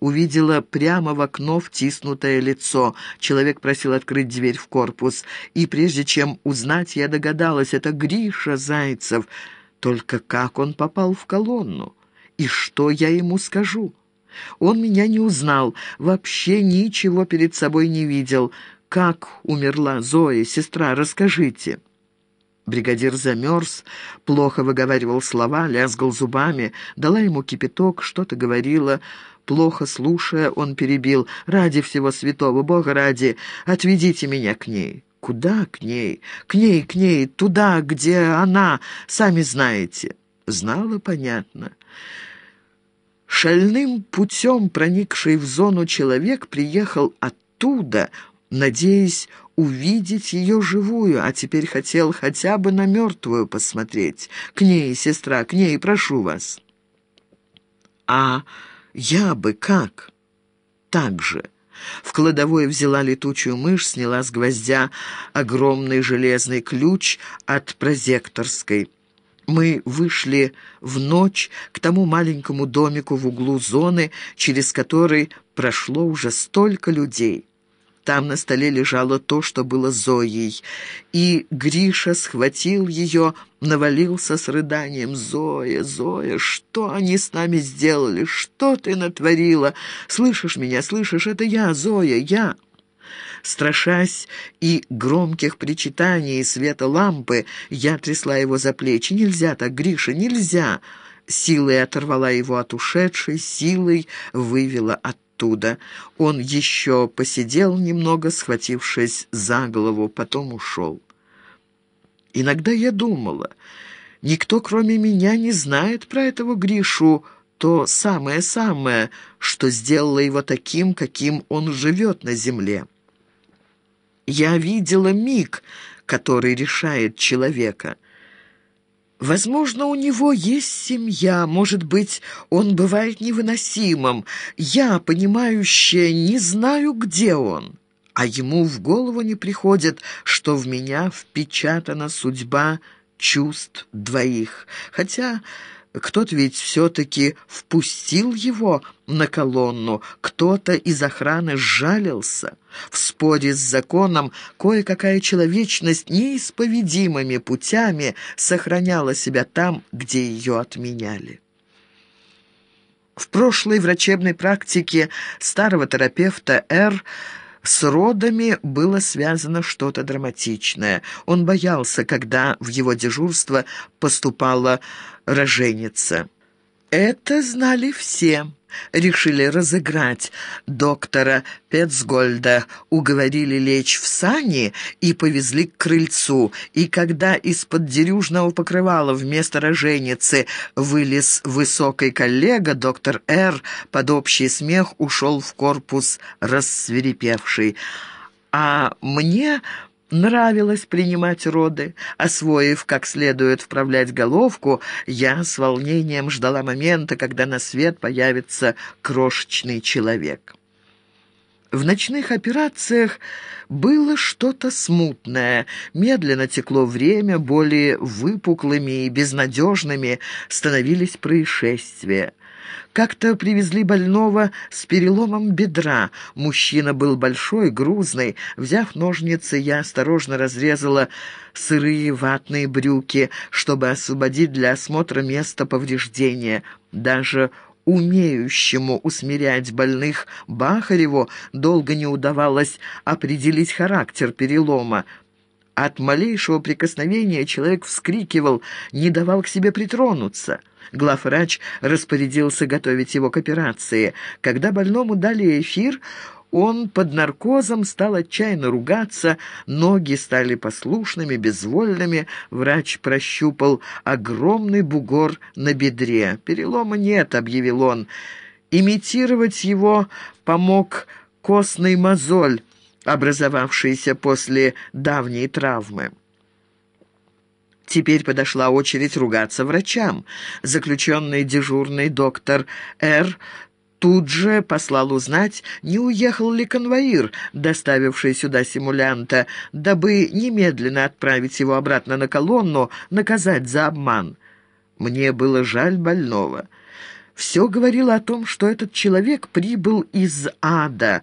увидела прямо в окно втиснутое лицо. Человек просил открыть дверь в корпус. И прежде чем узнать, я догадалась, это Гриша Зайцев. Только как он попал в колонну? И что я ему скажу? Он меня не узнал, вообще ничего перед собой не видел. Как умерла Зоя, сестра, расскажите». Бригадир замерз, плохо выговаривал слова, лязгал зубами, дала ему кипяток, что-то говорила. Плохо слушая, он перебил. «Ради всего святого, Бога ради, отведите меня к ней». «Куда к ней? К ней, к ней, туда, где она, сами знаете». Знала, понятно. Шальным путем проникший в зону человек приехал оттуда, надеясь увидеть ее живую, а теперь хотел хотя бы на мертвую посмотреть. К ней, сестра, к ней, прошу вас. А я бы как? Так же. В кладовой взяла летучую мышь, сняла с гвоздя огромный железный ключ от прозекторской. Мы вышли в ночь к тому маленькому домику в углу зоны, через который прошло уже столько людей. Там на столе лежало то, что было Зоей. И Гриша схватил ее, навалился с рыданием. «Зоя, Зоя, что они с нами сделали? Что ты натворила? Слышишь меня, слышишь? Это я, Зоя, я!» Страшась и громких причитаний и света лампы, я трясла его за плечи. «Нельзя так, Гриша, нельзя!» Силой оторвала его от ушедшей, силой вывела от оттуда. Он еще посидел немного, схватившись за голову, потом ушел. Иногда я думала, никто, кроме меня, не знает про этого Гришу, то самое-самое, что сделало его таким, каким он живет на земле. Я видела миг, который решает человека — Возможно, у него есть семья, может быть, он бывает невыносимым. Я, понимающая, не знаю, где он. А ему в голову не приходит, что в меня впечатана судьба чувств двоих. Хотя... Кто-то ведь все-таки впустил его на колонну, кто-то из охраны сжалился. В споре с законом кое-какая человечность неисповедимыми путями сохраняла себя там, где ее отменяли. В прошлой врачебной практике старого терапевта Р. С родами было связано что-то драматичное. Он боялся, когда в его дежурство поступала роженица. Это знали все решили разыграть доктора Петцгольда, уговорили лечь в сани и повезли к крыльцу. И когда из-под дерюжного покрывала вместо роженицы вылез высокий коллега, доктор Р. под общий смех ушел в корпус рассверепевший. А мне Нравилось принимать роды. Освоив как следует вправлять головку, я с волнением ждала момента, когда на свет появится крошечный человек. В ночных операциях было что-то смутное. Медленно текло время, более выпуклыми и безнадежными становились происшествия. Как-то привезли больного с переломом бедра. Мужчина был большой, грузный. Взяв ножницы, я осторожно разрезала сырые ватные брюки, чтобы освободить для осмотра место повреждения. Даже умеющему усмирять больных Бахареву долго не удавалось определить характер перелома. От малейшего прикосновения человек вскрикивал, не давал к себе притронуться. Главврач распорядился готовить его к операции. Когда больному дали эфир, он под наркозом стал отчаянно ругаться, ноги стали послушными, безвольными. Врач прощупал огромный бугор на бедре. «Перелома нет», — объявил он. Имитировать его помог костный мозоль, образовавшийся после давней травмы. Теперь подошла очередь ругаться врачам. Заключенный дежурный доктор Р. тут же послал узнать, не уехал ли конвоир, доставивший сюда симулянта, дабы немедленно отправить его обратно на колонну, наказать за обман. Мне было жаль больного. Все говорило о том, что этот человек прибыл из ада.